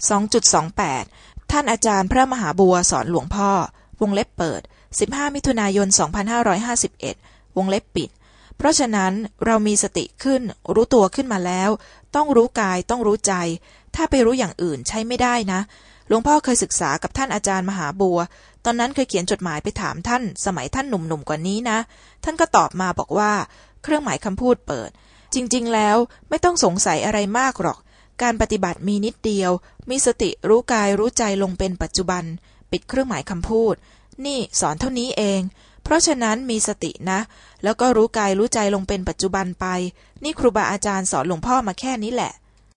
2.28 ท่านอาจารย์พระมหาบัวสอนหลวงพ่อ วงเล็บเปิด 15 มิถุนายน 2551 วงเล็บปิด เพราะฉะนั้นเรามีสติขึ้น รู้ตัวขึ้นมาแล้ว ต้องรู้กายต้องรู้ใจ ถ้าไปรู้อย่างอื่นใช้ไม่ได้นะ หลวงพ่อเคยศึกษากับท่านอาจารย์มหาบัว ตอนนั้นเคยเขียนจดหมายไปถามท่าน สมัยท่านหนุ่มๆกว่านี้นะ ท่านก็ตอบมาบอกว่า เครื่องหมายคำพูดเปิด จริง ๆ แล้วไม่ต้องสงสัยอะไรมากหรอก การปฏิบัติมีนิดเดียว มีสติรู้กายรู้ใจลงเป็นปัจจุบัน ปิดเครื่องหมายคำพูด นี่สอนเท่านี้เอง เพราะฉะนั้นมีสตินะ แล้วก็รู้กายรู้ใจลงเป็นปัจจุบันไป นี่ครูบาอาจารย์สอนหลวงพ่อมาแค่นี้แหละ